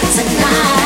it's tonight.